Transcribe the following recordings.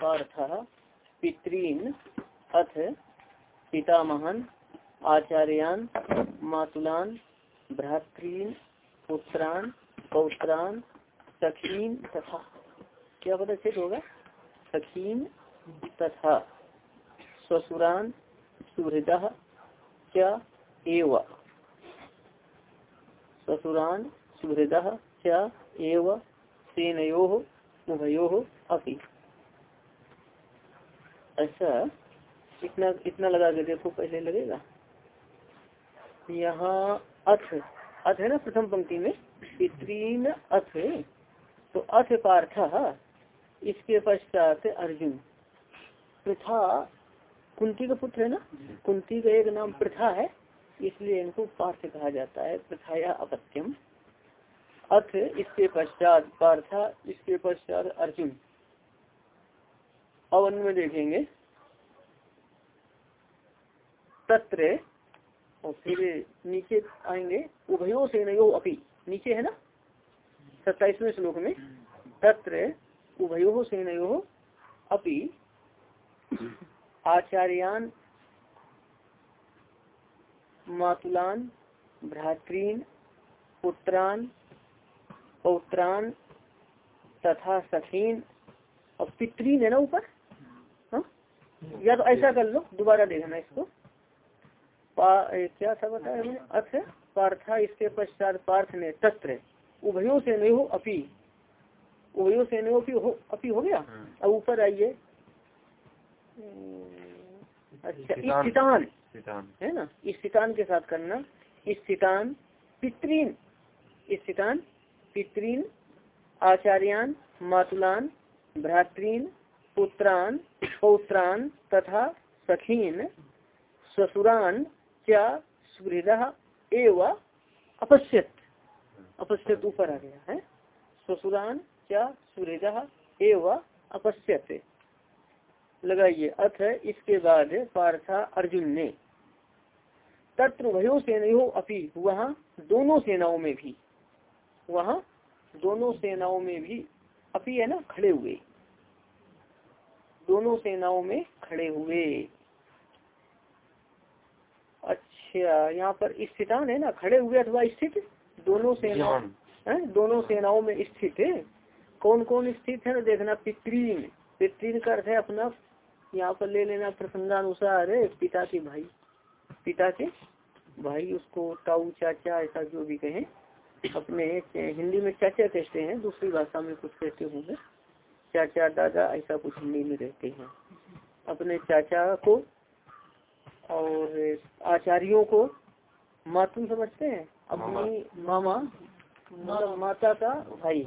पार्थः पितॄन् अथ पितामहन् आचार्यान् मातुलान् भ्रातॄन् पुत्रान् पौत्रान् सखीन तथा। क्या पदच्छेद होगा? सखीन तथा। ससुरान सुहृद क्या एव? ससुरान सुहृद क्या एव सेनयो उभयो अपि। ऐसा इतना इतना लगा के देखो, पहले लगेगा। यहाँ अथ अथ है ना प्रथम पंक्ति में? पितृन अथ। तो अथ पार्थ, इसके पश्चात अर्जुन। प्रथा, कुंती का पुत्र है ना? कुंती का एक नाम प्रथा है, इसलिए इनको पार्थ कहा जाता है, प्रथाया अपत्यम। अथ इसके पश्चात पार्था इसके पश्चात अर्जुन। अवन में देखेंगे। तत्र, और फिर नीचे आएँगे। उभयो से नयो अपी। नीचे है ना? सत्ताईसवें श्लोक में। तत्र उभयो से नयो अपी। आचार्यान, मातुलान, भ्रातृन, पुत्रान पौत्रान तथा सखीन और पितरीन है ना ऊपर? या तो ऐसा कर लो दोबारा देखना इसको। पा क्या था बताया हमने? अर्थ पार्था इसके पश्चात पार्थ ने तत्र। उभयो से नहीं हो अपी। उभयो से नहीं अपी हो अपी हो गया? अब ऊपर आइए। अच्छा है ना? स्थितान के साथ करना। स्थितान पितृन। स्थितान पितृन, आचार्यान, मातुलान, भ्रातृन, पुत्रान, पौत्रान तथा सखीन, ससुरान क्या सुहृद एवं अपश्यत। अपश्यत ऊपर आ गया है। ससुरान क्या सुहृद एवं अपश्यत। लगाइए अथ इसके बाद पार्था अर्जुन ने। तत्र भयो सेनयो अपी वहाँ दोनों सेनाओं में भी वहाँ दोनों सेनाओं में भी अपी है ना खड़े हुए। दोनों सेनाओं में खड़े हुए। अच्छा यहाँ पर स्थितान है ना खड़े हुए अथवा स्थित? दोनों सेनाओं है? दोनों सेनाओं में स्थित है। कौन कौन स्थित है ना देखना पितृन। पितृन का अर्थ है अपना यहाँ पर ले लेना प्रसंगानुसार पिता के भाई। पिता के भाई उसको ताऊ चाचा ऐसा जो भी कहें। अपने हिंदी में चाचा कहते हैं दूसरी भाषा में कुछ कहते होंगे चाचा दादा ऐसा कुछ हिंदी में रहते हैं। अपने चाचा को और आचार्यों को मातु समझते हैं? अपनी मामा। मतलब माता का भाई।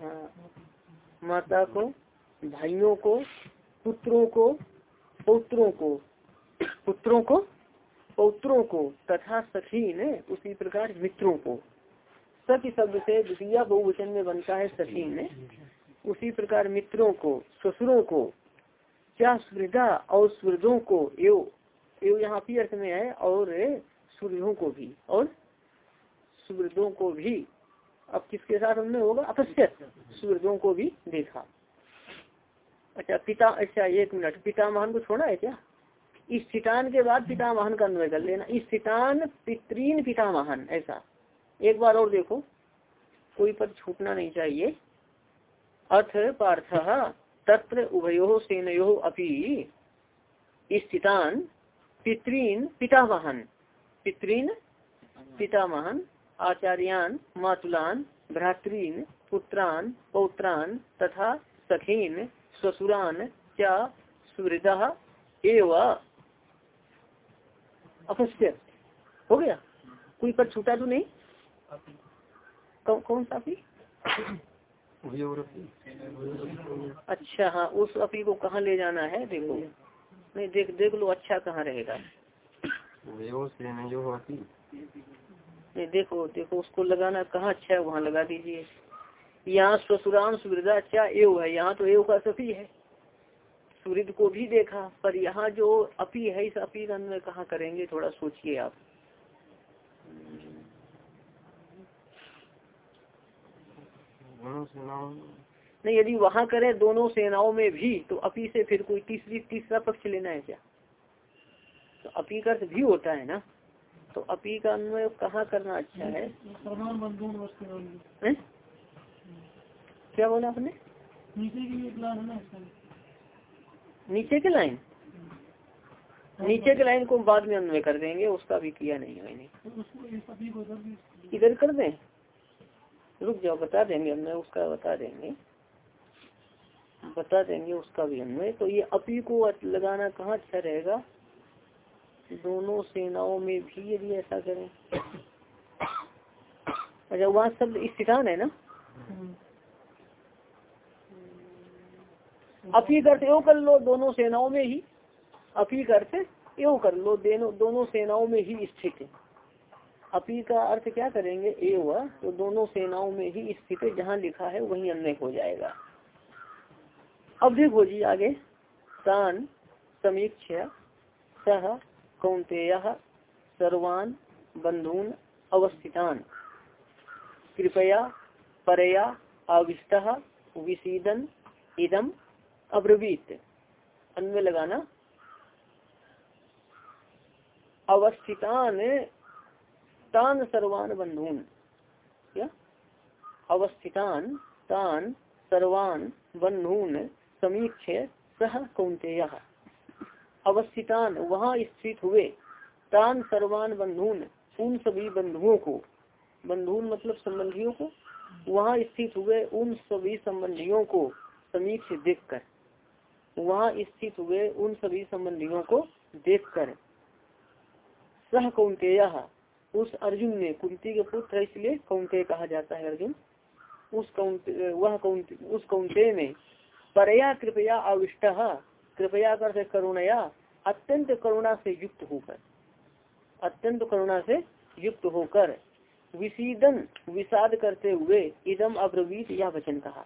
हाँ। माता को भाइयों को पुत्रों को पौत्रों को पुत्रों को पौत्रों को तथा सखी ने उसी प्रकार मित्रों को। सखी शब्द से द्वितीय बहुवचन में बनता है सखीन उसी प्रकार मित्रों को, ससुरों को, क्या सुविधा और सुहृदों को एव यहाँ भी अर्थ में है, और सूर्यों को भी, और सुवृद्धों को भी। अब किसके साथ हमने होगा? अपश्यत सुवृद्धों को भी देखा। अच्छा पिता अच्छा एक मिनट, पितामहन को छोड़ा है क्या? इस स्थितान के बाद पितामहन का अन्वय कर लेना। इस स्थितान पितृन पितामहन, ऐसा। एक बार और देखो। कोई पद छूटना नहीं चाहिए। अथ पार्थ तत्र उभयो सेनयो अपि स्थितान पितृन पितामहन। पितृन पितामहन, आचार्यान मातुलान, भ्रातृन पुत्रान पौत्रान तथा सखीन ससुरान क्या सुहृद एवं। अपश्य, हो गया? कोई पर छूटा तो नहीं? कौ, कौन सा अपी अच्छा हाँ उस अपी को कहाँ ले जाना है? देखो। नहीं देख देख लो अच्छा कहाँ रहेगा। नहीं देखो देखो उसको लगाना कहाँ अच्छा है वहाँ लगा दीजिए। यहाँ ससुरान सुवृदा अच्छा एव है। यहाँ तो एव का सफी है। सूर्य को भी देखा पर यहाँ जो अपी है इस अपी का कहाँ करेंगे थोड़ा सोचिए आप। नहीं यदि वहाँ करे दोनों सेनाओं में भी तो अपी से फिर कोई तीसरी तीसरा पक्ष लेना है क्या? तो अपी का भी होता है ना। तो अपी का अन्वय कहाँ करना अच्छा है? क्या बोला आपने? नीचे की लाइन नीचे के लाइन नीचे के लाइन को बाद में अन्वय कर देंगे उसका भी किया नहीं है मैंने। इधर कर दें? रुक जाओ, बता देंगे अन्वय उसका बता देंगे। बता देंगे उसका भी हमें तो ये अपी को लगाना कहाँ अच्छा रहेगा? दोनों सेनाओं में भी यदि ऐसा करें। अच्छा वहाँ शब्द स्थितान है ना? अपी करते, यो कर लो दोनों सेनाओं में ही। अपी करते, यो कर लो, दोनों दोनों सेनाओं में ही स्थित है। अपी का अर्थ क्या करेंगे? एव तो दोनों सेनाओं में ही स्थित जहाँ लिखा है, वही अन्य हो जाएगा। अब देखो जी आगे। तान समीक्ष सह कौंतेय सर्वान, बंधुन, अवस्थितान। कृपया, परया, आविष्ट विशीदन इदम अब्रवीत। अन्य लगाना। अवस्थितान तान सर्वान बंधुन क्या अवस्थितान तान सर्वान बंधुन समीक्ष सह कौंतेय अवस्थितान वहाँ स्थित हुए, तान सर्वान बंधुन उन सभी बंधुओं को। बंधुन मतलब संबंधियों को। वहाँ स्थित हुए उन सभी संबंधियों को समीक्ष देखकर। वहाँ स्थित हुए उन सभी संबंधियों को देखकर। सह कौंतेय उस अर्जुन ने, कुंती के पुत्र इसलिए कौंते कहा जाता है अर्जुन। उस कौंते, वह कौंते, उस कौंते में, परया कृपया आविष्ट कृपया कर करुणया, अत्यंत करुणा से युक्त होकर, अत्यंत करुणा से युक्त होकर विशीदन विषाद करते हुए, इदम अब्रवीत यह वचन कहा।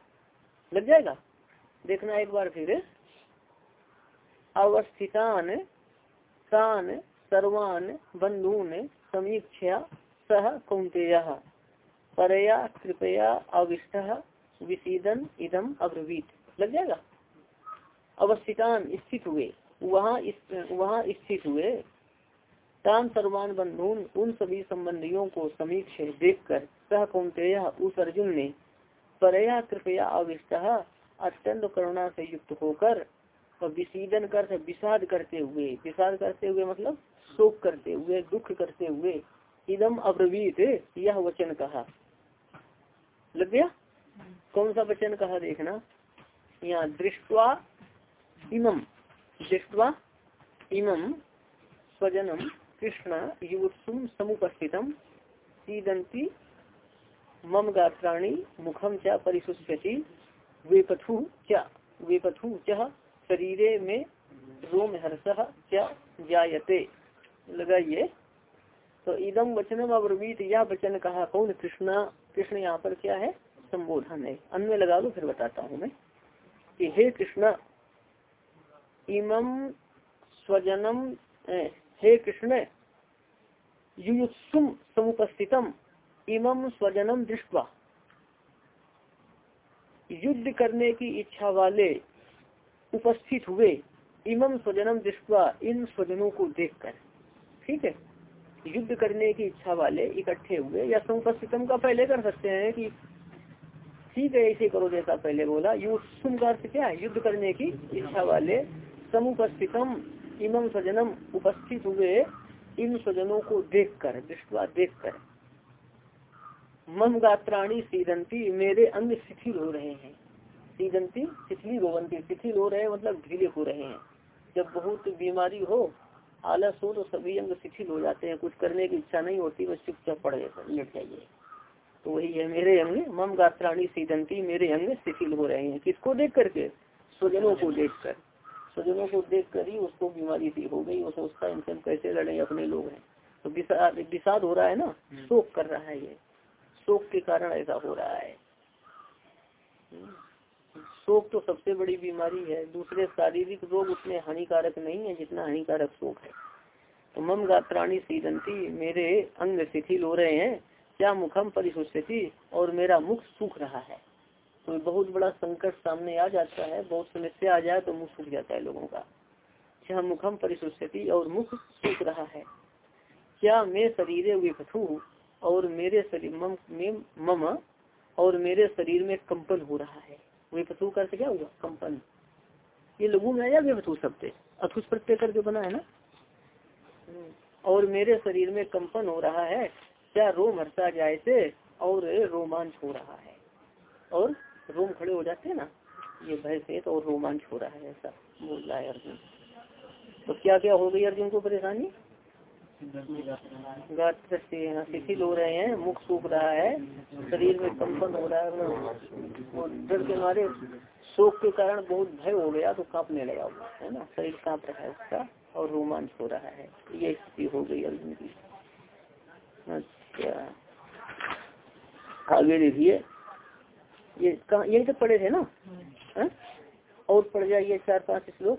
लग जाएगा? देखना एक बार फिर। अवस्थितान, तान, सर्वान, बंधुन समीक्षा सह कौंतेय परया, कृपया, अविष्ट विशीदन इदम अब्रवीत। लग जाएगा? अवस्थितान स्थित हुए। वहाँ वहाँ स्थित हुए। तान सर्वान बंधुन उन सभी संबंधियों को समीक्ष देखकर सह कौंतेय उस अर्जुन ने परया, कृपया, अविष्ट, अत्यंत करुणा से युक्त होकर और विशीदन कर विषाद करते हुए, विषाद करते हुए मतलब शोक करते हुए, दुख करते हुए, इदम अब्रवीत, यह वचन कहा। लग गया? कौन सा वचन कहा देखना? यहाँ दृष्टवा इमम दृष्टवा इमम स्वजनम कृष्ण युवत्सुम समुपस्थितम सीदंती मम गात्राणी मुखम च परिशुष्यति, वेपथु च वेपथु च शरीरे में रोम हर्ष क्या जायते। लगाइए। तो इदम वचनम अब्रवीत। यह वचन कहा, कौन कृष्णा, कृष्ण यहाँ पर क्या है? संबोधन है। अन्य लगा दो, फिर बताता हूँ मैं कि हे कृष्ण इमम स्वजनम हे कृष्ण, युयुत्सुम समुपस्थितम इमम स्वजनम दृष्टवा। युद्ध करने की इच्छा वाले उपस्थित हुए इमम स्वजनम दृष्टवा इन स्वजनों को देखकर। ठीक है? युद्ध करने की इच्छा वाले इकट्ठे हुए या समुपस्थितम का पहले कर सकते हैं कि ठीक है ऐसे करो जैसा पहले बोला। युद्ध का अर्थ क्या है? युद्ध करने की इच्छा वाले समुपस्थितम इमम स्वजनम उपस्थित हुए, इन स्वजनों को देख कर दृष्टवा देख कर मम गात्राणी सीदंती, मेरे अंग शिथिल हो रहे हैं। सीदंती, शिथिली रोवंती शिथिल हो। रहे मतलब ढीले हो रहे हैं। जब बहुत बीमारी हो आलस हो तो सभी अंग शिथिल हो जाते हैं। कुछ करने की इच्छा नहीं होती बस चुपचाप पड़ लेट जाइए। तो वही है मेरे अंग मम गात्राणी सीदंती मेरे अंग शिथिल हो रहे हैं। किसको देख करके? स्वजनों को देख कर। स्वजनों को देख कर ही उसको बीमारी सी हो गई वो सोचता इनसे कैसे लड़े अपने लोग हैं। तो विषाद हो रहा है ना हम्म। शोक कर रहा है ये। शोक के कारण ऐसा हो रहा है। शोक तो सबसे बड़ी बीमारी है। दूसरे शारीरिक रोग उतने हानिकारक नहीं है जितना हानिकारक शोक है। तो मम गात्राणी सीदंती, मेरे अंग शिथिल हो रहे हैं, क्या मुखम परिशुष्यति और मेरा मुख सूख रहा है? तो बहुत बड़ा संकट सामने आ जाता है, बहुत समस्या आ जाए तो मुख सूख जाता है लोगों का। क्या मुखम परिशुष्यति और मुख सूख रहा है? क्या मैं शरीर विपथु और मेरे शरीर, मम मम और मेरे शरीर में कंपन हो रहा है? विपथु कर क्या हुआ कंपन ये लघु में आया विपथु शब्द अथुष प्रत्यय करके बना है ना? हम्म। और मेरे शरीर में कंपन हो रहा है क्या रोम हर्षा जाए से और रोमांच हो रहा है? और रोम खड़े हो जाते हैं ना ये भय से तो और रोमांच हो रहा है ऐसा बोल रहा है अर्जुन। तो क्या क्या हो गई अर्जुन को परेशानी? शिथिल हो रहे हैं, मुख सूख रहा है, शरीर में कंपन हो रहा है और डर के मारे शोक के कारण बहुत भय हो गया तो कांपने लगा है ना? शरीर काँप रहा है उसका और रोमांच हो रहा है। ये स्थिति हो गई अर्जुन की अच्छा। आगे देखिए। ये कहा यही तो पढ़े थे ना? है? और पढ़ जाइए चार पाँच श्लोक।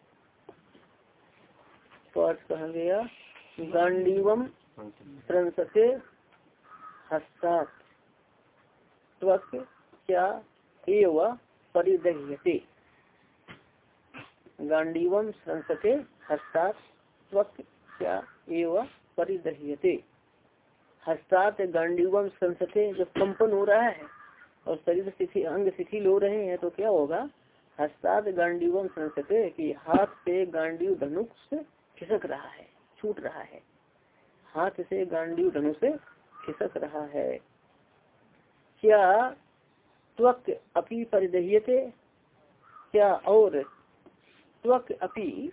पाठ कहा गया गांडीवम संसते हस्तात्। क्या एवं परिदह्यते। गांडीवम संसते हस्तात् क्या एव परिदह्यते। हस्तात् गांडीवम संसते जब कंपन हो रहा है और शरीर शिथिल अंग शिथिल हो रहे हैं तो क्या होगा? हस्ताद गांडीवम संसते कि हाथ से गांडीव धनुष खिसक रहा है, छूट रहा है। हाथ से गांडी से खिसक रहा है। क्या त्वक अपी परिदह्यते? क्या और त्वक अपी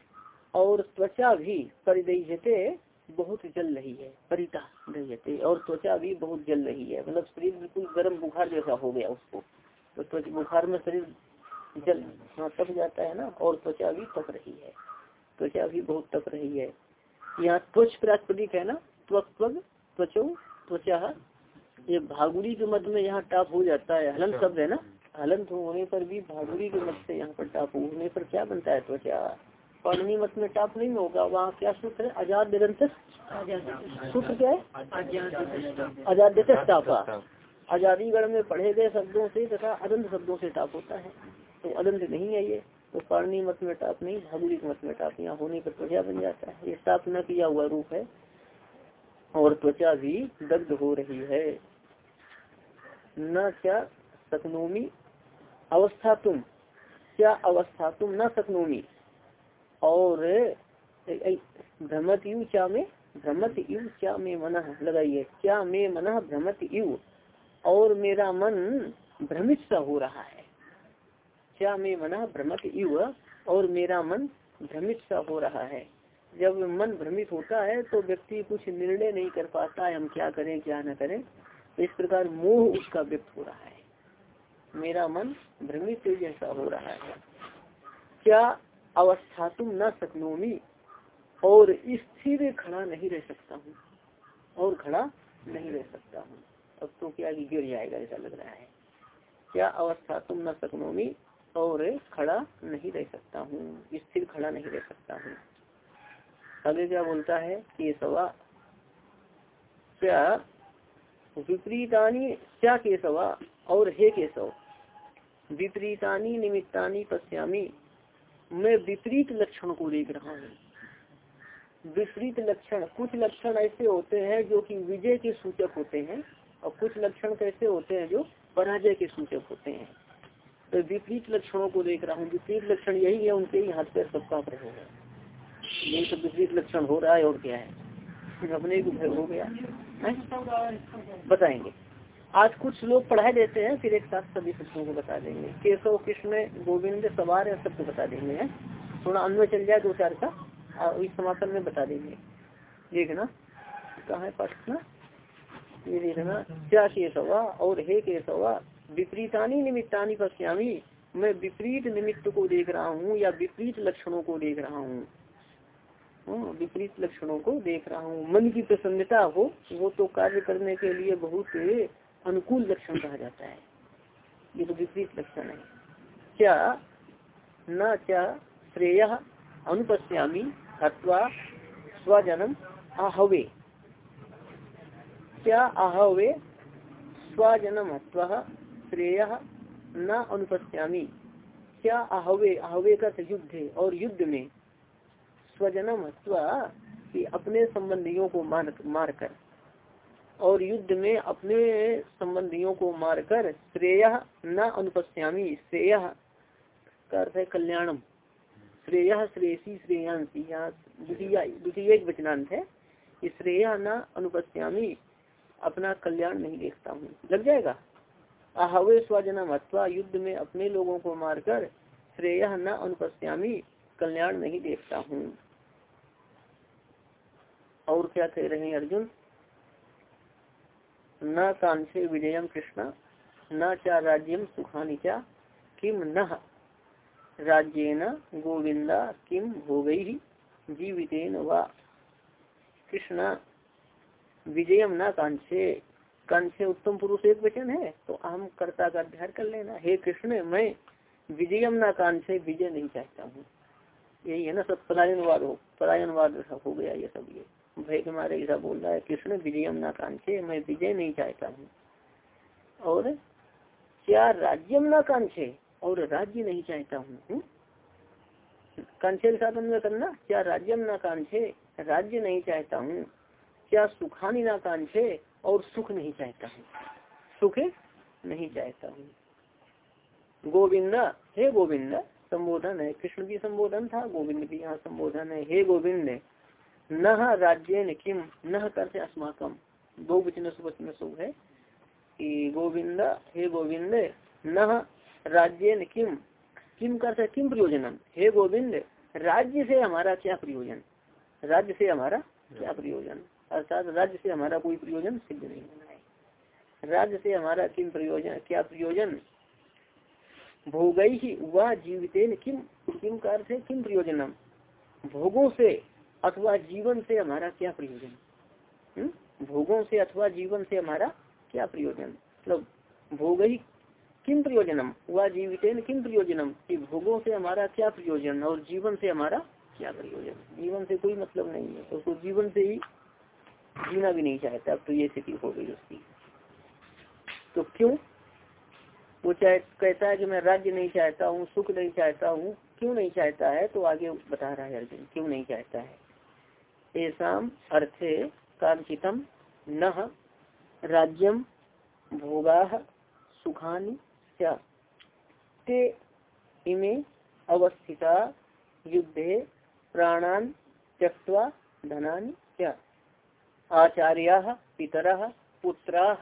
और त्वचा भी परिदह्यते? बहुत जल रही है परिता दह्यते और त्वचा भी बहुत जल रही है। मतलब शरीर बिल्कुल गर्म बुखार जैसा हो गया उसको। तो त्वचा बुखार में शरीर जल हाँ तप जाता है ना, और त्वचा भी तप रही है। त्वचा भी बहुत तप रही है? यहाँ त्वच प्रास्पदिक है ना? त्वक त्वचो त्वचा। ये भागुरी के मध्य में यहाँ टाप हो जाता है। हलन शब्द है ना? हलन होने पर भी भागुरी के मध्य से यहाँ पर टाप होने पर क्या बनता है त्वचा? पाणनी मत में टाप नहीं होगा वहाँ क्या सूत्र है? आज़ाद निरंतर? सूत्र क्या है? आज़ाद टापा। आज़ादी गढ़ में पढ़े गए शब्दों से तथा अदंत शब्दों से टाप होता है। तो अदंत नहीं है ये। तो पारणी मत में टाप नहीं भागुलिक मत में टाप यहाँ होने पर त्वचा बन जाता है। ये टाप न किया हुआ रूप है और त्वचा भी दग्ध हो रही है। न क्या सकनोमी अवस्था तुम, क्या अवस्था तुम न सकनोमी और भ्रमत यु क्या में, भ्रमत यु क्या में मन, लगाइए, क्या में मन भ्रमत यु और मेरा मन भ्रमित सा हो रहा है। क्या में मना भ्रमत यु और मेरा मन भ्रमित सा हो रहा है। जब मन भ्रमित होता है तो व्यक्ति कुछ निर्णय नहीं कर पाता है, हम क्या करें, क्या न करें। तो इस प्रकार मोह उसका व्यक्त हो रहा है। मेरा मन भ्रमित जैसा हो रहा है। क्या अवस्था तुम न सकनोमी और स्थिर खड़ा नहीं रह सकता हूँ, और खड़ा नहीं रह सकता हूँ। अब तो क्या गिर जाएगा, ऐसा लग रहा है। क्या अवस्था तुम न सकनोमी और खड़ा नहीं रह सकता हूँ, स्थिर खड़ा नहीं रह सकता हूँ। आगे क्या बोलता है कि सवा, क्या विपरीतानी, क्या केसवा और हे केशव विपरीतानी निमित्तानी पश्यामी। मैं विपरीत लक्षण को देख रहा हूँ। विपरीत लक्षण, कुछ लक्षण ऐसे होते हैं जो कि विजय के सूचक होते हैं और कुछ लक्षण कैसे होते हैं जो पराजय के सूचक होते हैं। तो विपरीत लक्षणों को देख रहा हूँ। विपरीत लक्षण यही है, उनके ही हाथ पैर सबका पर होगा यही तो विपरीत लक्षण हो रहा है और क्या है? अपने को भय हो गया। है? बताएँगे। आज कुछ लोग पढ़ाई देते हैं, फिर एक साथ सभी शब्दों को बता देंगे। केशव, कृष्ण, गोविंद, सवार है, सबको बता देंगे। है? थोड़ा अन्वय चल जाए दो चार का। इस समापन में बता देंगे। देखना। कहा है पाठ? ना? ये देखना। क्या केशवा? और हे केशवा? विपरीतानी निमित्तानी पश्यामी। मैं विपरीत निमित्त को देख रहा हूँ या विपरीत लक्षणों को देख रहा हूँ? हाँ, विपरीत लक्षणों को देख रहा हूँ। मन की प्रसन्नता हो वो तो कार्य करने के लिए बहुत अनुकूल लक्षण कहा जाता है। ये तो विपरीत लक्षण है। क्या न क्या श्रेय अनुपस्यामी अथवा स्वजनम आहवे। क्या आहवे? स्वजनम अथवा श्रेय न अनुपस्यामी। क्या आहवे आहवे का युद्ध और युद्ध में स्वजनम अथवा कि अपने संबंधियों को मार मार कर और युद्ध में अपने संबंधियों को मारकर श्रेय न अनुपस्यामी। श्रेय का अर्थ है कल्याणम। श्रेय श्रेयसी श्रेयांसी। यहाँ द्वितीय एक वचनांत है श्रेय न अनुपस्यामी। अपना कल्याण नहीं देखता हूँ। लग जाएगा? आहवे स्वजनम अथवा युद्ध में अपने लोगों को मारकर श्रेय न अनुपस्यामी, कल्याण नहीं देखता हूँ। और क्या कह रहे हैं अर्जुन? न कांक्षे विजयम कृष्ण, न चा राज्यम सुखानी चा, किम न? राज्य न गोविंदा किम भोगई जीवितेन वा? कृष्ण, विजयम न कांक्षे कांक्षे उत्तम पुरुष एक वचन है तो हम कर्ता का अध्ययन कर लेना। हे कृष्ण, मैं विजयम न कांक्षे विजय नहीं चाहता हूँ। यही है ना सब पलायनवाद हो पलायनवाद हो गया ये सब ये। भय के मारे ऐसा बोल रहा है, कृष्ण विजयम ना कांक्षे मैं विजय नहीं चाहता हूँ। और क्या राज्यम ना कांक्षे और राज्य नहीं चाहता हूँ? हम्म? कांक्षे साथ में करना। क्या राज्यम ना कांक्षे राज्य नहीं चाहता हूँ? क्या सुखानी ना कांक्षे और सुख नहीं चाहता हूँ। सुख नहीं चाहता हूँ। गोविंदा हे गोविंद संबोधन है। कृष्ण भी संबोधन था गोविंद भी यहाँ संबोधन है। हे गोविंद न राज्य किम न करते अस्माकम दो वचन सुवचन शुभ है कि गोविंद हे गोविंद न राज्य ने किम किम करते किम प्रयोजनम? हे गोविंद राज्य से हमारा क्या प्रयोजन? राज्य से हमारा क्या प्रयोजन? अर्थात राज्य से हमारा कोई प्रयोजन सिद्ध नहीं होना है। राज्य से हमारा किम प्रयोजन, क्या प्रयोजन? भोग ही वह जीवितेन किम किम कर किम प्रयोजनम? भोगों से अथवा जीवन से हमारा क्या प्रयोजन? हम्म? भोगों से अथवा जीवन से हमारा क्या प्रयोजन? मतलब भोग ही किम प्रयोजनम? वह जीवित किम प्रयोजनम? कि भोगों से हमारा क्या प्रयोजन और जीवन से हमारा क्या प्रयोजन? जीवन से कोई मतलब नहीं है उसको तो जीवन से ही जीना भी नहीं चाहता, अब तो ये स्थिति हो गई उसकी। तो क्यों? वो चाहे, कहता है कि मैं राज्य नहीं चाहता हूँ, सुख नहीं चाहता हूँ, क्यों नहीं चाहता है? तो आगे बता रहा है अर्जुन, क्यों नहीं चाहता है? ऐसा अर्थे कांचितम न राज्यम भोगा सुखानि ते इमे अवस्थिता युद्धे प्राणान त्यक्वा धनानि क्या आचार्या पितर, पुत्रा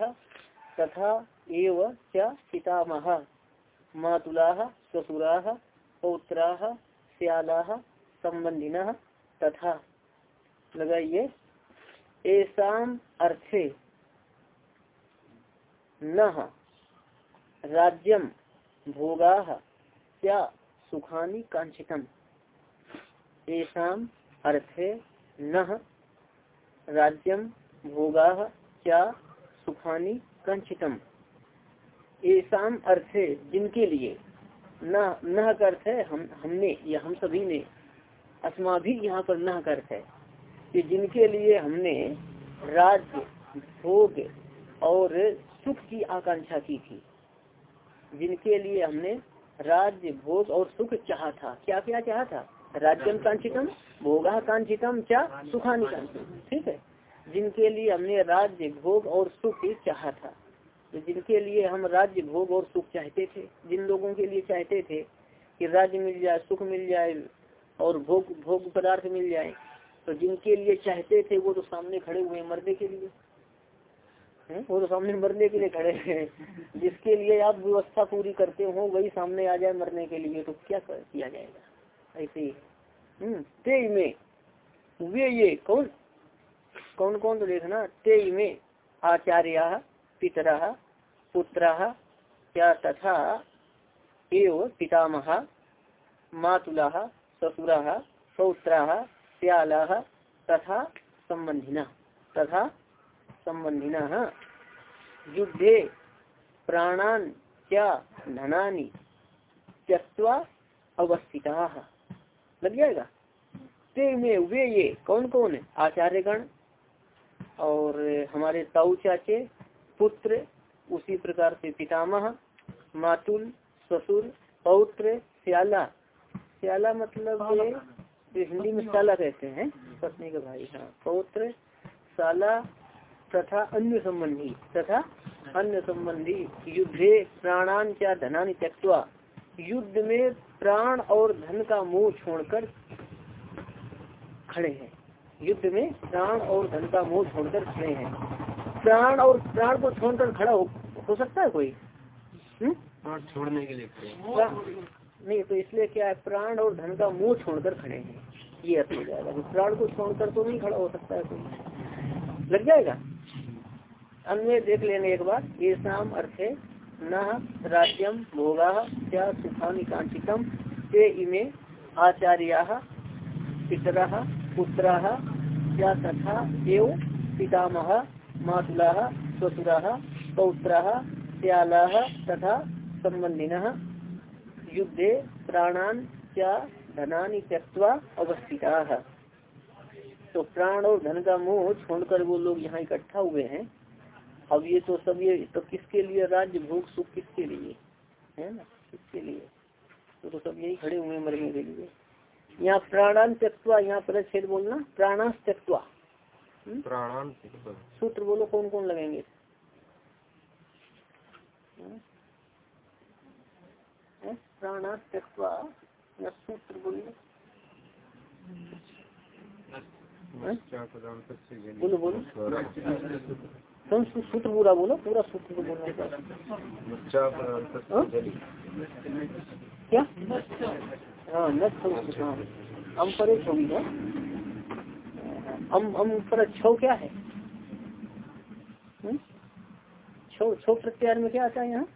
तथा एव च पितामह। मातुला, ससुरा, पौत्रा श्याला संबंधिन तथा। लगाइए। ऐसा अर्थे न राज्यम भोगा क्या सुखानी कांक्षितम ऐसा अर्थे न राज्यम भोगा क्या सुखानी कांक्षितम ऐसा अर्थ है जिनके लिए? न न अर्थ है हम, हमने, या हम सभी ने, अस्मा भी यहाँ पर न अर्थ है। कि जिनके लिए हमने राज्य, भोग और सुख की आकांक्षा की थी। जिनके लिए हमने राज्य, भोग और सुख चाहा था। क्या क्या चाहा था? राज्यम कांचितम, भोगा कांचितम क्या सुखानी कांचितम। ठीक है? जिनके लिए हमने राज्य, भोग और सुख चाहा था। तो जिनके लिए हम राज्य, भोग और सुख चाहते थे, जिन लोगों के लिए चाहते थे कि राज्य मिल जाए, सुख मिल जाए और भोग भोग पदार्थ मिल जाए तो जिनके लिए चाहते थे वो तो सामने खड़े हुए मरने के लिए। है? वो तो सामने मरने के लिए खड़े हैं। जिसके लिए आप व्यवस्था पूरी करते हो, वही सामने आ जाए मरने के लिए तो क्या किया जाएगा? ऐसे ही हम्म, ते में। वे ये कौन? कौन कौन तो देखना। ते में आचार्य पितरा पुत्र क्या तथा एव पितामह मातुला ससुरा पौत्रा श्याला तथा संबंधिना। तथा संबंधिना। युद्धे प्राणान क्या धनानी त्यक्वा अवस्थिता। लग जाएगा? ते में वे ये कौन कौन है? आचार्यगण और हमारे ताऊ चाचे पुत्र उसी प्रकार से पितामह मातुल ससुर पौत्र श्याला श्याला मतलब हिंदी में साला कहते हैं पत्नी का भाई हाँ। पौत्र साला तथा अन्य संबंधी तथा अन्य संबंधी युद्धे प्राणान क्या धनान त्यक्वा युद्ध में प्राण और धन का मुँह छोड़कर खड़े हैं। युद्ध में प्राण और धन का मोह छोड़कर खड़े हैं। प्राण और प्राण को छोड़कर खड़ा हो, हो सकता है कोई? हम्म? प्राण छोड़ने के लिए नहीं तो इसलिए क्या है? प्राण और धन का मुँह छोड़कर खड़े हैं। ये अर्थ हो जाएगा। तो प्राण को छोड़कर तो नहीं खड़ा हो सकता है कोई। लग जाएगा? अन्य देख लेने एक बार। ये शाम अर्थ है न राज्यम भोगा क्या सुखानी कांचितम ते इमे आचार्या, पितरा, पुत्र, या तथा एव पितामह, मातुला स्वसुरा पौत्र श्याला तथा संबंधिन युद्धे प्राणान क्या धनानी त्यक्वा अवस्थिता। तो प्राण और धन का मोह छोड़कर वो लोग यहाँ इकट्ठा हुए हैं। अब ये तो सब ये तो किसके लिए राज्य भोग सुख किसके लिए है ना किसके लिए तो, तो सब यही खड़े हुए मरने के लिए यहाँ प्राणान त्यक्वा यहाँ पर छेद बोलना प्राणास त्यक्वा हम्म? प्राणान सूत्र बोलो कौन कौन लगेंगे प्राणास त्यक्वा या सूत्र बोलिए बोलो बोलो सूत्र पूरा बोलो, पूरा सूत्र बोलना क्या? हाँ नक्ष हाँ। पर छवि है अम पर छो क्या है? हम्म? छो छो प्रत्यार में क्या आता है यहाँ?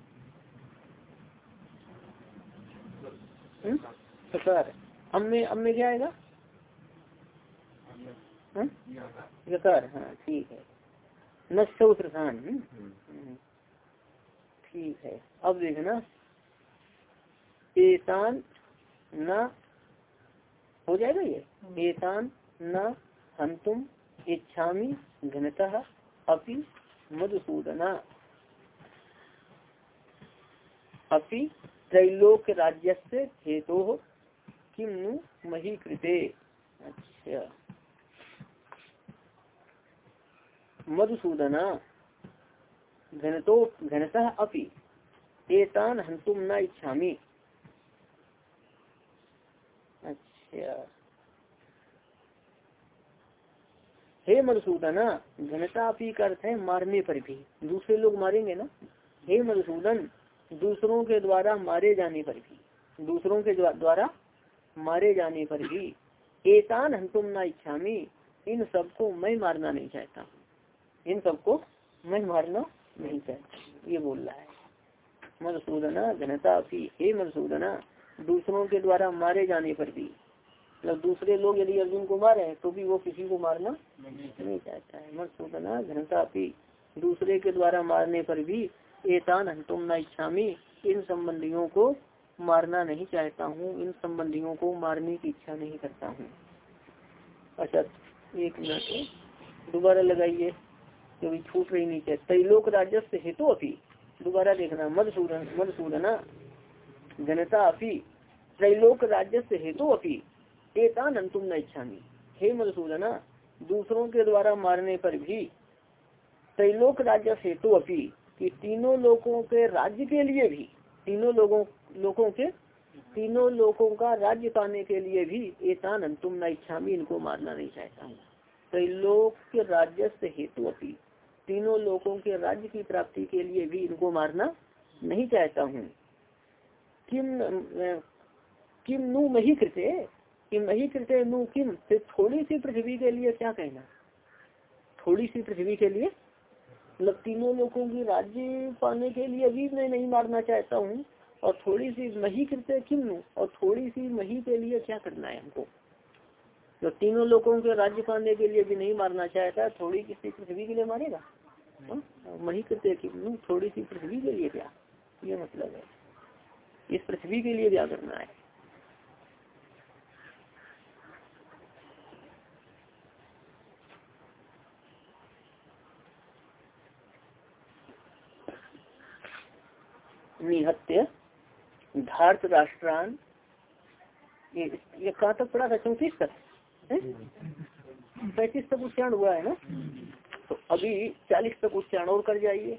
सकार अम में अम में क्या आएगा? यकार हाँ ठीक है। नौ प्रधान हम्म? ठीक है। अब देखना एतान न हो जाएगा ये? एतान न हंतुम इच्छा घनतः अपि मधुसूदना। अपि त्रैलोक राज्य से हेतु किम नु मही कृते अच्छा। मधुसूदना घनतो घनतः अपि, एतान हंतुम न इच्छामी। अच्छा। हे मधुसूदन, घनता भी अर्थ है मारने पर भी। दूसरे लोग मारेंगे ना? हे मधुसूदन, दूसरों के द्वारा मारे जाने पर भी। दूसरों के द्वारा मारे जाने पर भी। एतान हम तुम ना इच्छा इन सबको मैं मारना नहीं चाहता। इन सबको मैं मारना नहीं चाहता ये बोल रहा है। मधुसूदना घनता भी हे मधुसूदना, दूसरों के द्वारा मारे जाने पर भी। मतलब दूसरे लोग यदि अर्जुन को मारे तो भी वो किसी को मारना नहीं चाहता है। मत सोचना घनता भी दूसरे के द्वारा मारने पर भी एतान तुम न इच्छा इन संबंधियों को मारना नहीं चाहता हूँ। इन संबंधियों को मारने की इच्छा नहीं करता हूँ। अच्छा एक मिनट, दोबारा लगाइए। क्योंकि छूट रही नीचे तैलोक राजस्व हेतु अभी दोबारा देखना, मधुसूदन, मधुसूदना, जनता अभी त्रैलोक राज्य हेतु अभी एतान अंतुम न इच्छा हे मधुसूदना, दूसरों के द्वारा मारने पर भी त्रैलोक राज्य हेतु अपी कि तीनों लोगों के राज्य के लिए भी, तीनों लोगों लोगों के, तीनों लोगों का राज्य पाने के लिए भी एतान अंतुम न इच्छा इनको मारना नहीं चाहता हूँ। त्रैलोक राज्य हेतु अपनी तीनों लोगों के राज्य की प्राप्ति के लिए भी इनको मारना नहीं चाहता हूँ। किम किम नु मही कृत्य किम मही कृत्य नु किम? फिर थोड़ी सी पृथ्वी के लिए क्या कहना? थोड़ी सी पृथ्वी के लिए? मतलब तीनों लोगों की राज्य पाने के लिए भी मैं नहीं मारना चाहता हूँ। और थोड़ी सी मही कृत्य किम और थोड़ी सी मही के लिए क्या करना है हमको? तो तीनों लोगों के राज्य पाने के लिए भी नहीं मारना चाहता, थोड़ी किसी पृथ्वी के लिए मारेगा? मही कृत्य किम थोड़ी सी पृथ्वी के लिए क्या? ये मतलब है। इस पृथ्वी के लिए क्या करना है? निहत्य धार्त राष्ट्रान ये ये कहाँ तक पड़ा था? चौतीस तक पैंतीस तक उच्चारण हुआ है ना? अभी चालीस तक उच्चारण और कर जाइए।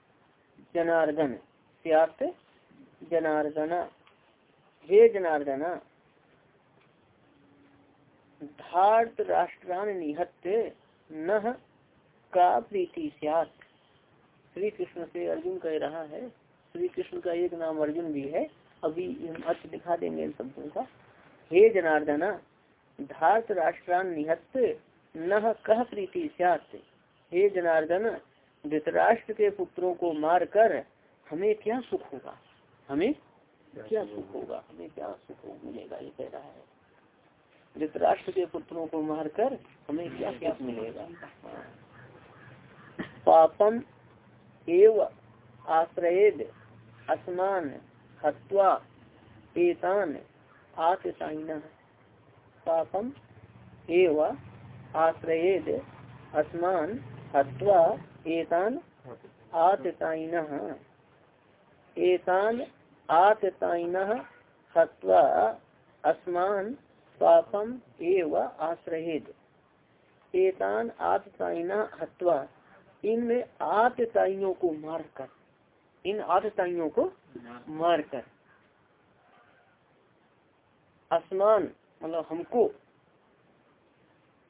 जनार्दन सियात जनार्दन हे जनार्दन, धार्त राष्ट्रान निहत्य न का प्रीति सियात श्री कृष्ण से अर्जुन कह रहा है श्री कृष्ण का एक नाम अर्जुन भी है, अभी अर्थ दिखा देंगे इन शब्दों का। हे जनार्दना, धार्त राष्ट्रान निहत न कह प्रीति सत हे जनार्दन धृतराष्ट्र के पुत्रों को मार कर हमें क्या सुख होगा? हमें क्या सुख होगा? हमें क्या सुख मिलेगा? ये कह रहा है। धृतराष्ट्र के पुत्रों को मार कर हमें क्या क्या मिलेगा? पापम एव आश्रयेद असमान हत्वा एतान आतसाइन पापम एव आश्रयेद अस्मान हत्वा एतान आतताइन एतान आतताइन हत्वा अस्मान पापम एव आश्रयेद एतान आतताइन हत्वा इन आतताइयों को मारकर। इन आतताइयों को मारकर। आसमान मतलब हमको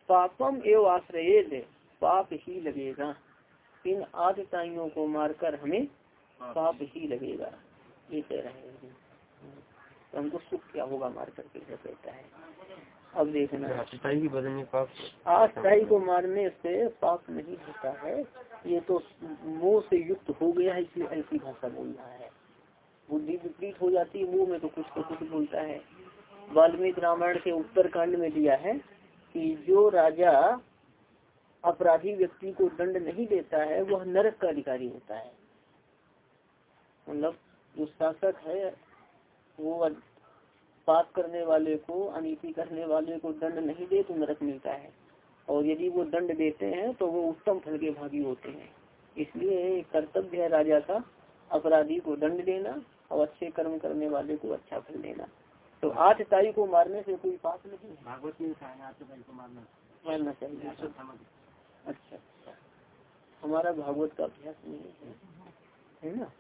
पापम एवं आश्रय पाप ही लगेगा। इन आदताइयों को मारकर हमें पाप ही लगेगा। ये कह रहे हैं। तो हमको सुख क्या होगा मार करके कहता है। अब देखना। आस्थाई को। मारने से पाप नहीं होता है। ये तो मुँह से युक्त हो गया है इसलिए ऐसी भाषा बोल रहा है। बुद्धि विपरीत हो जाती है मुँह में तो कुछ तो कुछ बोलता है। वाल्मीकि रामायण के उत्तर कांड में दिया है कि जो राजा अपराधी व्यक्ति को दंड नहीं देता है वह नरक का अधिकारी होता है। मतलब जो शासक है वो पाप करने वाले को अनिति करने वाले को दंड नहीं दे तो नरक मिलता है। और यदि वो दंड देते हैं तो वो उत्तम फल के भागी होते हैं। इसलिए कर्तव्य है राजा का अपराधी को दंड देना और अच्छे कर्म करने वाले को अच्छा फल देना। तो आठ ताई को मारने से कोई पाप नहीं भागवत में मारना। चाहिए। अच्छा हमारा भागवत का अभ्यास नहीं है है ना?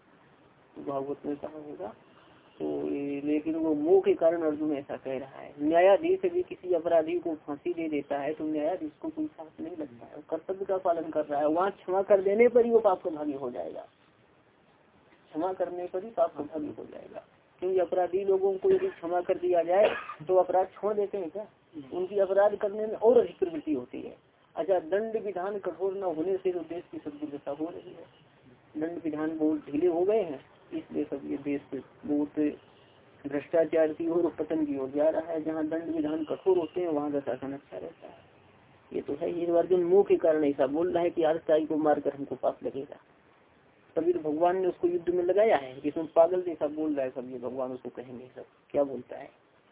भागवत में कहा होगा तो लेकिन वो मोह के कारण अर्जुन ऐसा कह रहा है न्यायाधीश भी किसी अपराधी को फांसी दे देता है तो न्यायाधीश को कोई साथ नहीं लगता है। कर्तव्य का पालन कर रहा है वहाँ क्षमा कर देने पर ही वो पाप का भागी हो जाएगा। क्षमा करने पर ही पाप का भागी हो जाएगा। क्योंकि अपराधी लोगों को यदि क्षमा कर दिया जाए तो अपराध छोड़ देते हैं क्या? उनकी अपराध करने में और अधिक प्रवृत्ति होती है। अच्छा दंड विधान कठोर न होने से तो देश की सदुर्दशा हो रही है। दंड विधान बहुत ढीले हो गए हैं, इसलिए सब ये देश बहुत भ्रष्टाचार की ओर पतन की ओर जा रहा है। जहाँ दंड विधान कठोर होते हैं, वहाँ का शासन अच्छा रहता है। ये तो है, ये अर्जुन मुँह के कारण ऐसा बोल रहा है कि आरताई को मारकर हमको पाप लगेगा। तभी तो भगवान ने उसको युद्ध में लगाया है तुम पागल जैसा बोल रहा है, सब ये भगवान उसको कहेंगे सब। क्या बोलता है?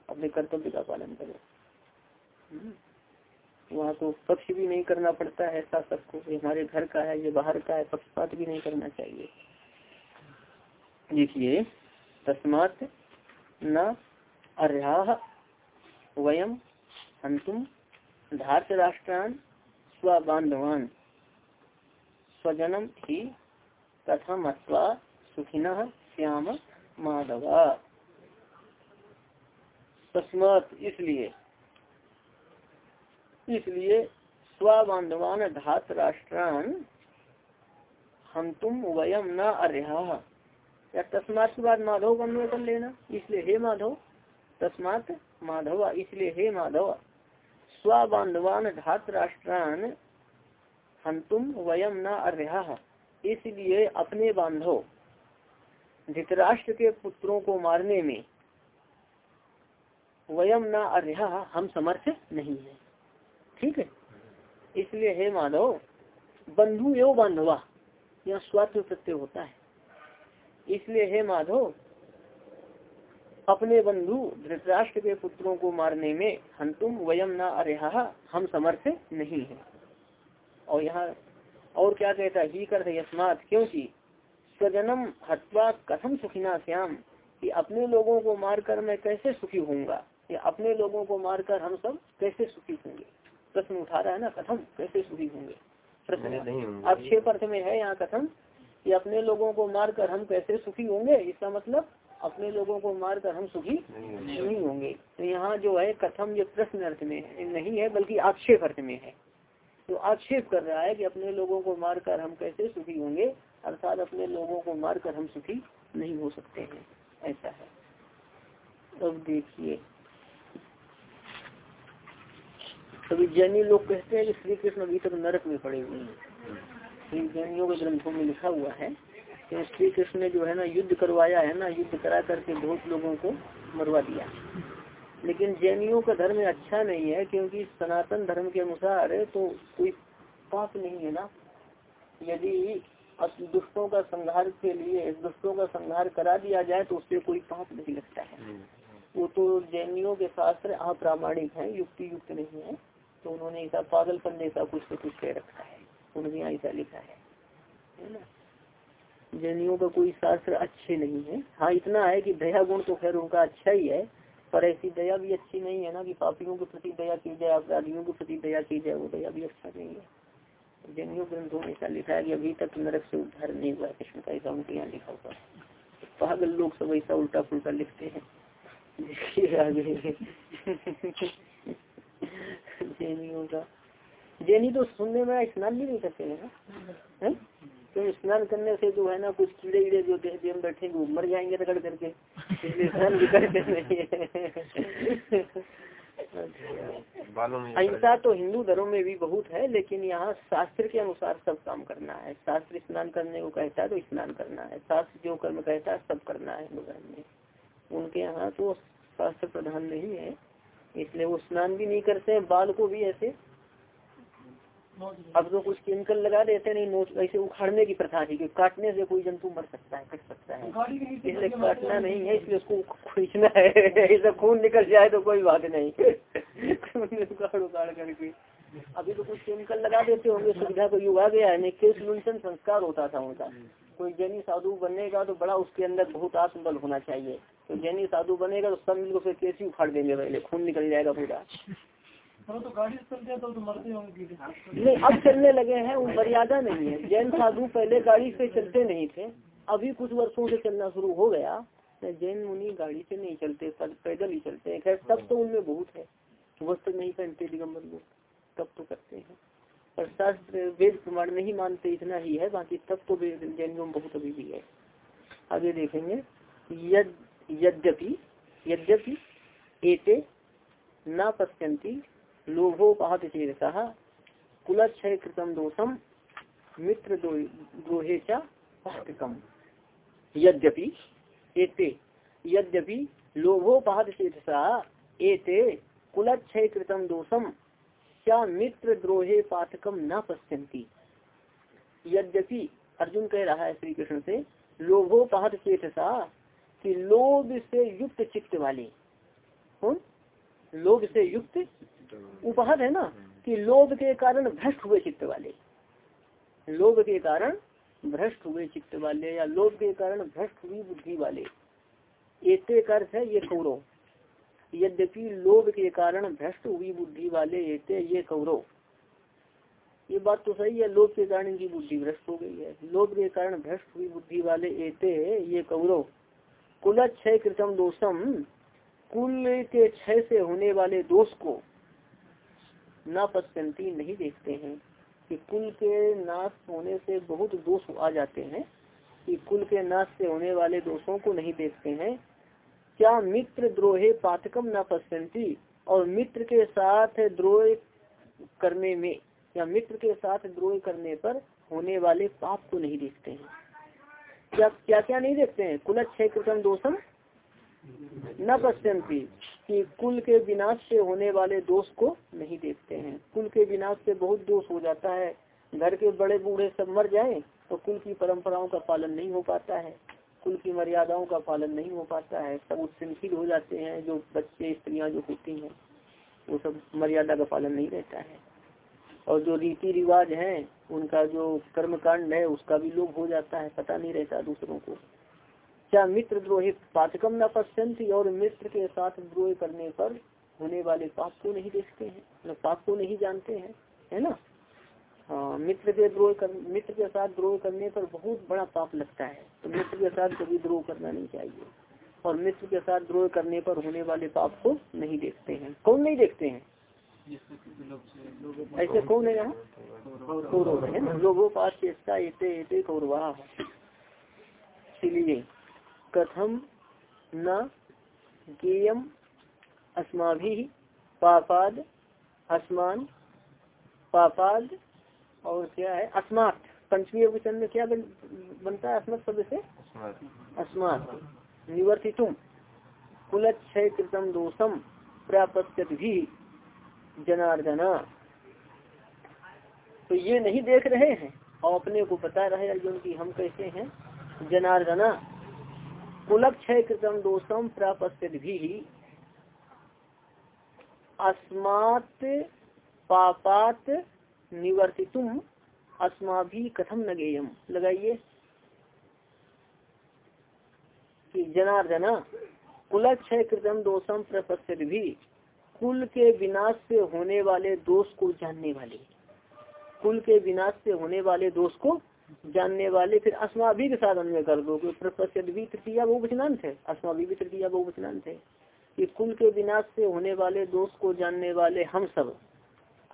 अपने कर्तव्य का पालन करें। हम्म। वहाँ तो पक्ष भी नहीं करना पड़ता है शासक को ये हमारे घर का है, ये बाहर का है, पक्षपात भी नहीं करना चाहिए। देखिए, तस्मात न अर्हा वयम अंतुम धार्त राष्ट्रान स्वबांधवान स्वजनम ही कथम अथवा सुखिन श्याम माधवा। तस्मात इसलिए इसलिए स्वबांधवान धात राष्ट्रान हम तुम वयम न अर्हा। या तस्मात के बाद माधव का अन्वय कर लेना, इसलिए हे माधव, तस्मात माधव, इसलिए हे माधव। स्वबांधवान धात राष्ट्रान हम तुम वयम न अर्हा, इसलिए अपने बांधव, धृतराष्ट्र के पुत्रों को मारने में वयम न अर्हा, हम समर्थ नहीं है। ठीक है? इसलिए हे माधव बंधु एवं बांधवा, यहाँ स्वास्थ्य प्रत्यय होता है। इसलिए हे माधव, अपने बंधु धृतराष्ट्र के पुत्रों को मारने में हम तुम वयम न अरेहा हम समर्थ नहीं है। और यहाँ और क्या कहता है? ही कर यस्मात, क्योंकि स्वजनम हत्वा कथम सुखिना श्याम, कि अपने लोगों को मारकर मैं कैसे सुखी होऊँगा? या अपने लोगों को मारकर हम सब कैसे सुखी होंगे? प्रश्न उठा रहा है ना कथम कैसे सुखी होंगे? प्रश्न अब छह अर्थ में है यहाँ कथम कि अपने लोगों को मारकर हम कैसे सुखी होंगे? इसका मतलब अपने लोगों को मारकर हम सुखी नहीं होंगे। तो यहाँ जो है कथम ये प्रश्न अर्थ में नहीं है बल्कि आक्षेप अर्थ में है। तो आक्षेप कर रहा है कि अपने लोगों को मारकर हम कैसे सुखी होंगे? अर्थात अपने लोगों को मारकर हम सुखी नहीं हो सकते हैं। ऐसा है। अब देखिए कभी जैनी लोग कहते हैं कि श्री कृष्ण अभी तक नरक में पड़े हुए हैं। जैनियों के ग्रंथों में लिखा हुआ है कि श्री कृष्ण ने जो है ना युद्ध करवाया है ना युद्ध करा करके बहुत लोगों को मरवा दिया। लेकिन जैनियों का धर्म अच्छा नहीं है क्योंकि सनातन धर्म के अनुसार तो कोई पाप नहीं है ना। यदि दुष्टों का संहार के लिए दुष्टों का संहार करा दिया जाए तो उससे कोई पाप नहीं लगता है। वो तो जैनियों के शास्त्र अप्रामाणिक है युक्ति युक्त नहीं है। तो उन्होंने ऐसा पागल पागलपन जैसा कुछ तो कुछ कह रखा है। उन्होंने ऐसा लिखा है। है ना? जैनियों का कोई शास्त्र अच्छे नहीं है। हाँ इतना है कि दया गुण तो खैर उनका अच्छा ही है, पर ऐसी दया भी अच्छी नहीं है ना कि पापियों के प्रति दया की जाए अपराधियों के प्रति दया की जाए वो दया भी अच्छा नहीं है। जैनियों ग्रंथों में ऐसा लिखा है कि अभी तक नरक से उद्धार नहीं हुआ कृष्ण का ऐसा उनके यहाँ लिखा हुआ पागल लोग सब ऐसा उल्टा पुल्टा लिखते हैं। आगे। जैनियों का जैनी तो सुनने में स्नान भी नहीं करते हैं तो स्नान करने से जो है ना कुछ कीड़े कीड़े जो देह में बैठेंगे वो मर जाएँगे रगड़ करके। इसलिए स्नान भी करते नहीं। अहिंसा तो हिंदू धर्म में भी बहुत है लेकिन यहाँ शास्त्र के अनुसार सब काम करना है। शास्त्र स्नान करने को कहता है तो स्नान करना है। शास्त्र जो कर्म कहता है सब करना है। हिंदू धर्म में उनके यहाँ तो शास्त्र प्रधान नहीं है। इसलिए वो स्नान भी नहीं करते हैं बाल को भी ऐसे। अब तो कुछ केमिकल लगा देते नहीं नोच ऐसे उखाड़ने की प्रथा थी कि काटने से कोई जंतु मर सकता है कट सकता है। इसलिए काटना नहीं है इसलिए उसको खींचना है। ऐसा खून निकल जाए तो कोई बात नहीं। उखाड़ उखाड़ करके। अभी तो कुछ केमिकल लगा देते होंगे सुविधा को युग आ गया है केस लुंसन संस्कार होता था उनका। कोई जैनी साधु बनेगा तो बड़ा उसके अंदर बहुत आत्मबल होना चाहिए। तो जैनी साधु बनेगा तो सब मिलकर केस ही उखाड़ देंगे पहले? खून निकल जाएगा पूरा। तो गाड़ी चलते तो, तो मरते होंगे। नहीं अब चलने लगे हैं वो मर्यादा नहीं है। जैन साधु पहले गाड़ी से चलते नहीं थे अभी कुछ वर्षों से चलना शुरू हो गया। जैन मुनि गाड़ी से नहीं चलते पैदल ही चलते हैं। खैर तब तो उनमें बहुत है। वस्त्र नहीं पहनते दिगम्बर लोग तब तो करते हैं। पर वेद प्रमाण नहीं मानते इतना ही है, बाकी तब तो वेद जैनियों में बहुत अभी भी है। आगे देखेंगे। यद, यद्यपि यद्यपि एते न पश्यन्ति लोभोपाहत चेतसा कुलक्षय कृतम दोषम मित्र द्रोहे चाकम यद्यपि एते, यद्यपि लोभोपाहत चेतसा एते कुलक्षय कृतम दोषम क्या मित्र द्रोहे पाठकम न पश्यंती यद्यपि अर्जुन कह रहा है श्री कृष्ण से लोभोपाहत चेतसा, कि लोभ से युक्त चित्त वाले। कौन लोभ से युक्त उपहत है ना? कि लोभ के कारण भ्रष्ट हुए चित्त वाले। लोभ के कारण भ्रष्ट हुए चित्त वाले या लोभ के कारण भ्रष्ट हुई बुद्धि वाले। एक अर्थ है, ये कौरव। यद्यपि लोभ के कारण भ्रष्ट हुई बुद्धि वाले ये कौरव। ये बात तो सही है, लोभ के कारण इनकी बुद्धि भ्रष्ट हो गई है। लोभ के कारण भ्रष्ट हुई बुद्धि वाले एते ये कौरव। कुल क्षय कृतम दोषम, कुल के क्षय से होने वाले दोष को न नहीं देखते हैं कि कुल के नाश होने से बहुत दोष आ जाते हैं कि कुल के नाश से होने वाले दोषों को नहीं देखते हैं। क्या मित्र द्रोहे पाठकम न पश्यंती और मित्र के साथ द्रोह करने में, या मित्र के साथ द्रोह करने पर होने वाले पाप को नहीं देखते हैं। क्या क्या क्या नहीं देखते हैं? कुल छह कृतम दोषम न पश्यंती कि कुल के विनाश से होने वाले दोष को नहीं देखते हैं। कुल के विनाश से बहुत दोष हो जाता है। घर के बड़े बूढ़े सब मर जाए तो कुल की परंपराओं का पालन नहीं हो पाता है। कुल की मर्यादाओं का पालन नहीं हो पाता है, सब उत्सनशील हो जाते हैं, जो बच्चे, स्त्रियाँ जो होती हैं, वो सब मर्यादा का पालन नहीं रहता है। और जो रीति रिवाज है, उनका जो कर्म कांड है, उसका भी लोग हो जाता है, पता नहीं रहता दूसरों को। क्या मित्र द्रोही पाचकम न पश्यंत और मित्र के साथ द्रोह करने पर होने वाले पाप को नहीं देखते हैं? मतलब पाप को नहीं जानते हैं, है ना? हाँ मित्र के द्रोह कर, मित्र के साथ द्रोह करने पर बहुत बड़ा पाप लगता है। तो मित्र के साथ कभी द्रोह करना नहीं चाहिए। और मित्र के साथ द्रोह करने पर होने वाले पाप को नहीं देखते हैं। कौन नहीं देखते हैं? ऐसे कौन है यहाँ? कौरव है ना? लोगों पास चेष्टा ऐसे कौरवा। इसलिए कथम न गेयम अस्मा पापाद, अस्मान पापाद और क्या है? अस्मात। पंचमी वचन में क्या बन, बनता है अस्मत शब्द से? अस्मात। निवर्तितुम। कुलक्षय कृतम दोषम प्राप्त भी जनार्दना। तो ये नहीं देख रहे हैं और अपने को बता रहे अर्जुन की हम कैसे हैं? जनार्दना। कुलक्षय कृतम दोषम प्राप्त भी अस्मात पापात निवर्तितुम अस्मा भी कथम न गेयम? लगाइए जनार्दना कुलक्षय कृतम दोषम प्रपस्थित भी कुल के विनाश से होने वाले दोष को जानने वाले। कुल के विनाश से होने वाले दोष को जानने वाले, फिर अस्मा भी के साथ अन्य कर दो प्रपस्थित भी तृतीया बहुवचनांत है। अस्मा भी तृतीया बहुवचनांत है। कि कुल के विनाश से होने वाले दोष को जानने वाले हम सब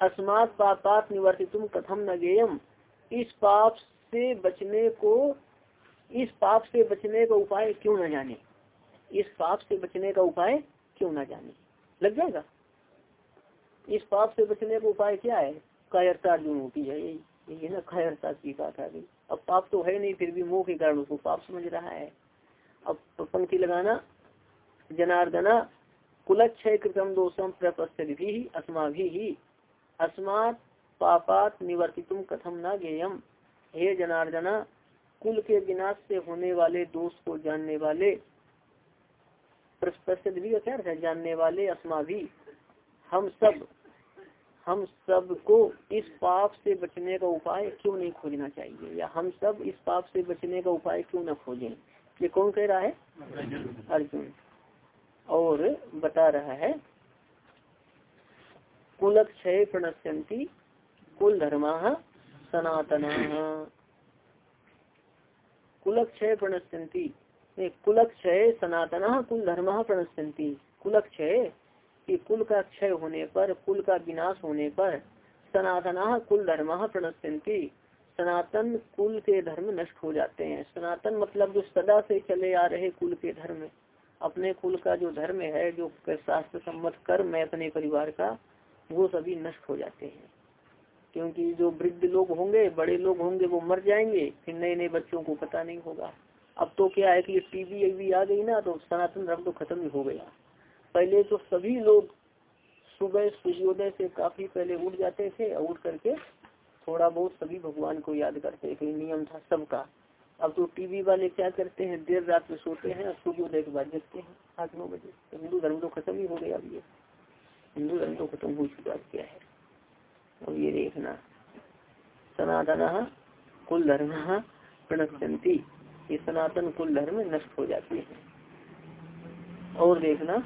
अस्मात पापात निवर्तितुम कथम न गेयम? इस पाप से बचने को, इस पाप से बचने का उपाय क्यों न जाने? इस पाप से बचने का उपाय क्यों न जाने? लग जाएगा? इस पाप से बचने का उपाय क्या है? कायरता अर्जुन होती है, यही ये ना, कायरता की बात आ गई अब पाप तो है नहीं, फिर भी मोह के कारण उसको पाप समझ रहा है। अब पंक्ति लगाना, जनार्दना कुलक्षय कृतम दोषम प्रपस्थ भी अस्मा भी अस्मात पापात निवर्तितुम कथम न गेयम हे जनार्दना कुल के विनाश से होने वाले दोष को जानने वाले प्रसिद्ध जानने वाले अस्मा भी। हम सब हम सबको इस पाप से बचने का उपाय क्यों नहीं खोजना चाहिए? या हम सब इस पाप से बचने का उपाय क्यों न खोजें? ये कौन कह रहा है? अर्जुन। और बता रहा है कुलक्षय प्रणश्यंती कुल धर्म सनातन। कुलक्षय प्रणश्यंती कुलक्षय सनातन कुल धर्म प्रणश्यंती कुलक्षय कि कुल का क्षय होने पर, कुल का विनाश होने पर सनातन कुल धर्म प्रणश्यंती सनातन कुल के धर्म नष्ट हो जाते हैं। सनातन मतलब जो सदा से चले आ रहे कुल के धर्म अपने कुल का जो धर्म है, जो शास्त्र सम्मत कर्म है अपने परिवार का वो सभी नष्ट हो जाते हैं। क्योंकि जो वृद्ध लोग होंगे, बड़े लोग होंगे, वो मर जाएँगे, फिर नए नए बच्चों को पता नहीं होगा। अब तो क्या है कि टीवी भी आ गई ना तो सनातन धर्म तो खत्म ही हो गया। पहले तो सभी लोग सुबह सूर्योदय से काफ़ी पहले उठ जाते थे और उठ करके थोड़ा बहुत सभी भगवान को याद करते थे, नियम था सबका। अब तो टीवी वाले क्या करते हैं, देर रात में सोते हैं और सूर्योदय के बाद जगते हैं, आठ नौ बजे। तो हिंदू धर्म तो खत्म ही हो गया अभी। धर्म तो खत्म हो चुका क्या है। और ये देखना। सनातन कुल धर्म प्रणश्यंती ये सनातन कुल धर्म नष्ट हो जाती है। और देखना,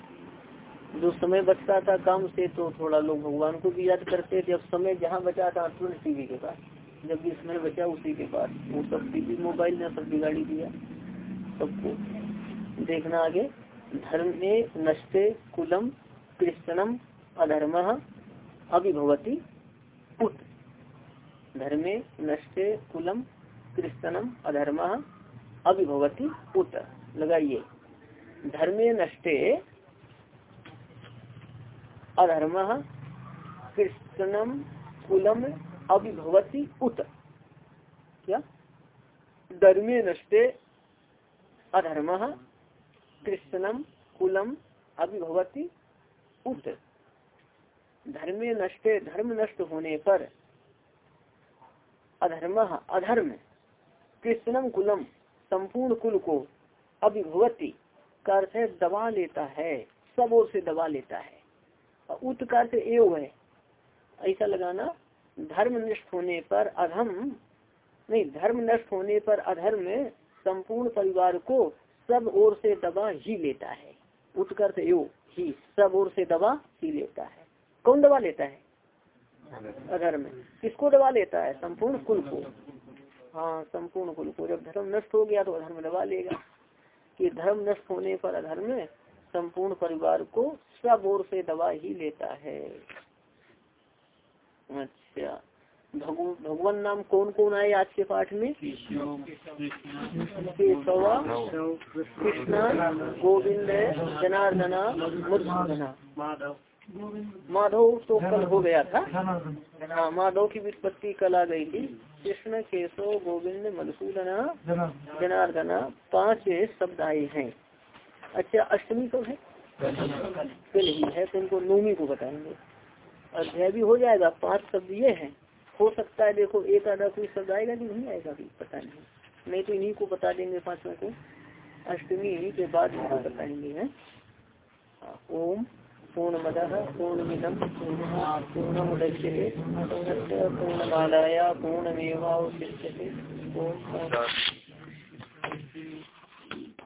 जो समय बचता था काम से तो थोड़ा लोग भगवान को भी याद करते थे। अब समय जहाँ बचा था तुरंत टीवी के पास। जब भी समय बचा, उसी के पास। वो सब टीवी मोबाइल ने सब बिगाड़ी दिया। सबको देखना आगे। धर्म में नष्टे कुलम कृष्णम अधर्म अभिभवती उत। धर्मे नष्टे कुलम कृष्णम अधर्म अभिभवती उत। लगाइए। धर्मे नष्टे अधर्म कृष्णम कुलम अभिभवती उत। क्या? धर्मे नष्टे अधर्म कृष्णम कुलम अभिभवती उत। धर्मे नष्टे, धर्म नष्ट होने पर अधर्म अधर्म कृष्णम कुलम संपूर्ण कुल को अभिभवती का अर्थ है दबा लेता है, सब ओर से दबा लेता है। उत का एव है। ऐसा लगाना, धर्म नष्ट होने पर अधम, नहीं, धर्म नष्ट होने पर अधर्म संपूर्ण परिवार को सब ओर से दबा ही लेता है। उत्कर्ष एव ही, सब ओर से दबा ही लेता है। कौन दबा लेता है? अधर्म किसको दबा लेता है? संपूर्ण कुल को। हाँ संपूर्ण कुल को। जब धर्म नष्ट हो गया तो अधर्म दबा लेगा। कि धर्म नष्ट होने पर अधर्म संपूर्ण परिवार को सब ओर से दबा ही लेता है। अच्छा। भगवान नाम कौन कौन आए आज के पाठ में? केशवा कृष्ण गोविंद जनार्दना माधव। तो कल हो गया था। हाँ माधव की वित्पत्ति कल आ गई थी। कृष्ण केशव गोविंद मधुसूदना जनार्दना। पाँच शब्द आए हैं। अच्छा अष्टमी कब है? कल ही है तो इनको नौमी को बताएँगे। अध्याय भी हो जाएगा पाँच शब्द ये हैं। हो सकता है देखो एक आधा कोई शब्द आएगा कि नहीं आएगा भी पता नहीं। नहीं तो इन्हीं को बता देंगे पाँचों को। अष्टमी के बाद इनको बताएँगे है ओम पूर्णमद पूर्णमिदम पूर्णमुदच्य पूर्णमादाय पूर्णमेवावशिष्य